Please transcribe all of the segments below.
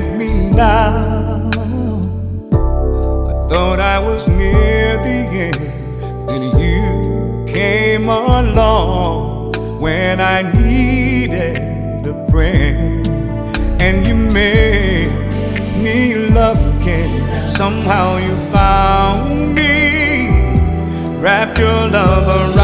now. I thought I was near the end. Then you came along when I needed a friend. And you made me love again. Somehow you found me. Wrapped your love around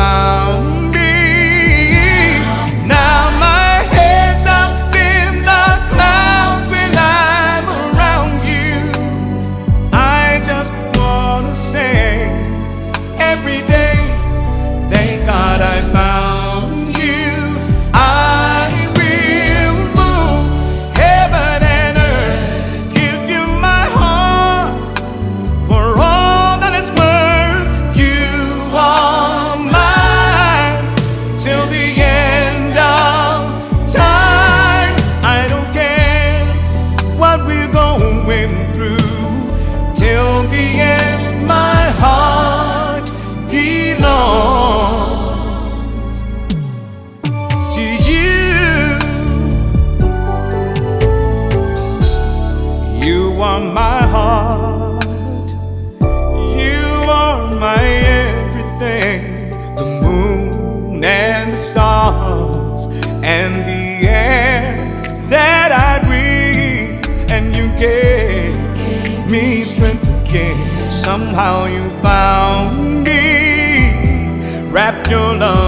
my heart. You are my everything. The moon and the stars and the air that I breathe. And you gave me strength again. Somehow you found me. Wrapped your love